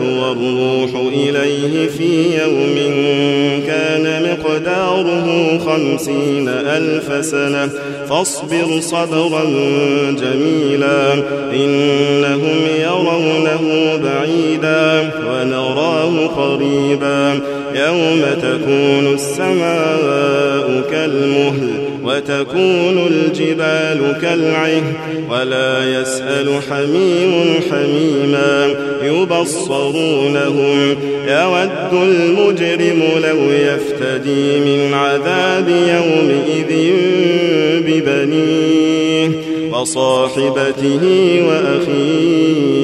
والروح إليه في يوم كان مقداره خمسين ألف سنة. فاصبر صبرا جميلا إنهم يرونه بعيدا ونراه قريبا. يوم تكون السماء كالمهل وتكون الجبال كالعه ولا يسأل حميم حميما يبصرونهم يود المجرم لو يفتدي من عذاب يومئذ ببنيه وصاحبته وأخيه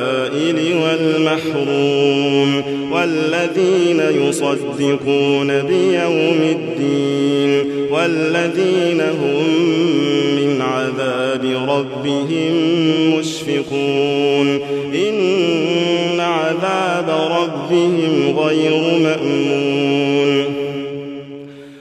والمحروم والذين يصدقون بيوم الدين والذين هم من عذاب ربهم مشفقون إن عذاب ربهم غير مأمون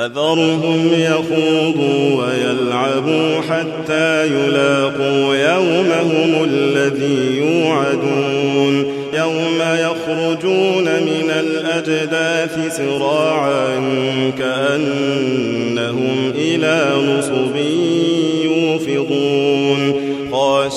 فذرهم يخوضوا ويلعبوا حتى يلاقوا يومهم الذي يوعدون. يوم يخرجون من الأجداث سراعا كأنهم إلى نصب